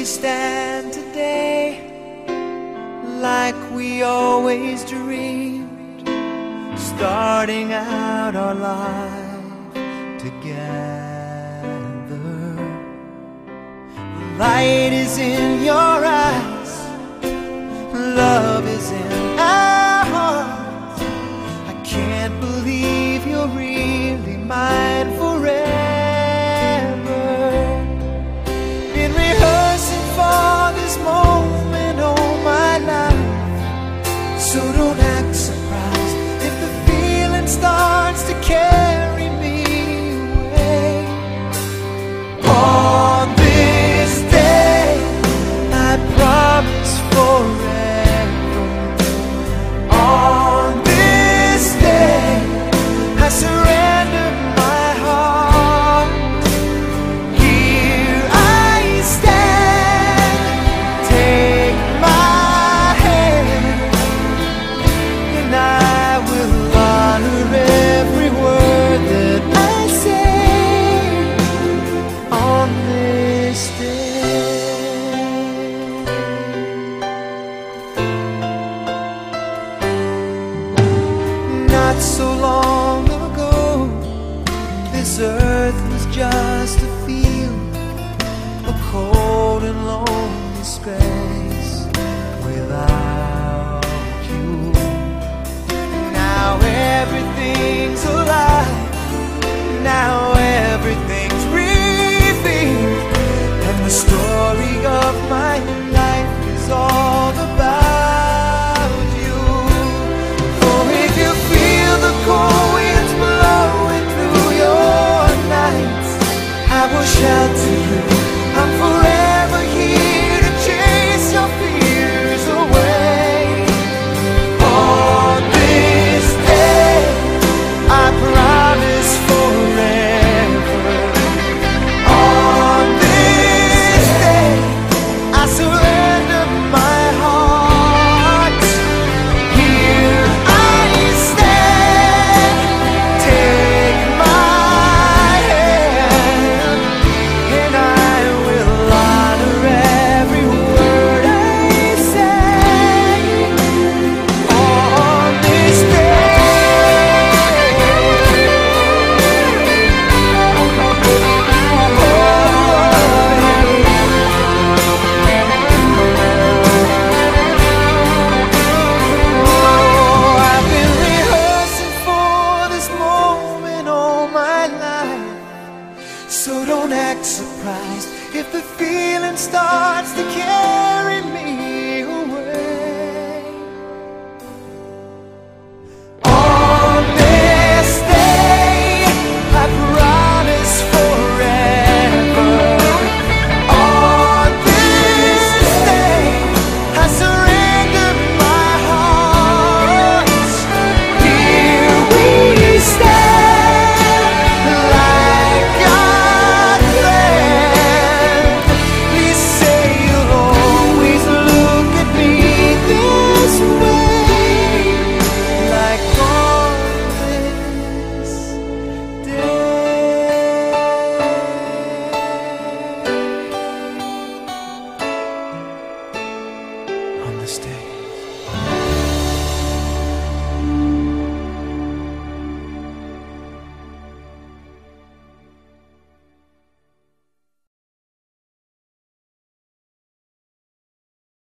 we stand today like we always dreamed, starting out our life together. The light is in not so long ago. This earth was just a field A cold and lonely space Without you. Now everything's alive. Now everything's revealed, And the story of my life is all surprised. If the feeling starts to carry me mistake.